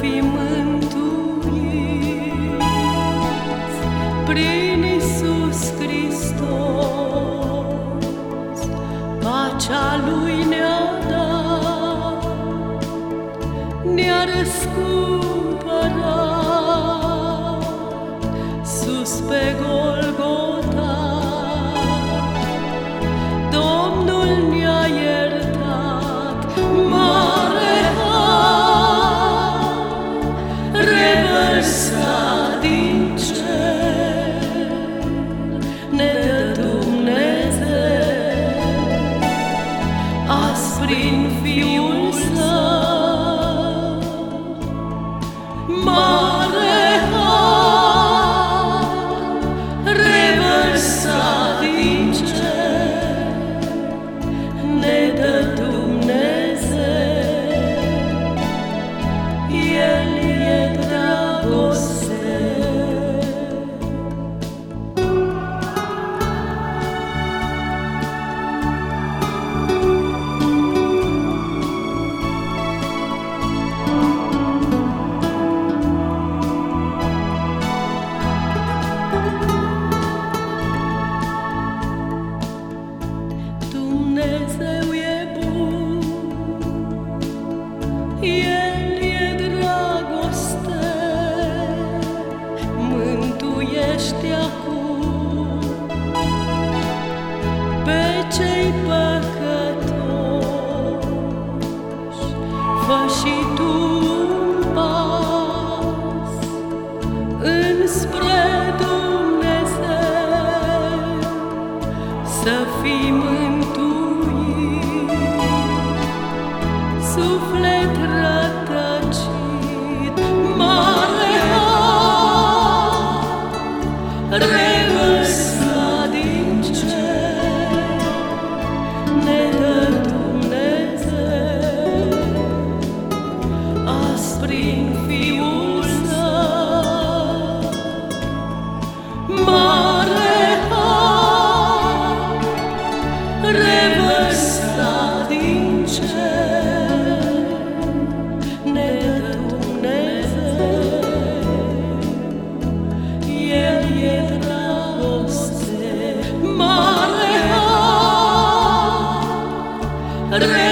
fim mântuiți prin Isus Hristos. Pacea Lui ne-a dat, ne-a răscumpărat sus pe Golgota. Cei păcătoși, fă și tu un pas înspre To trop Re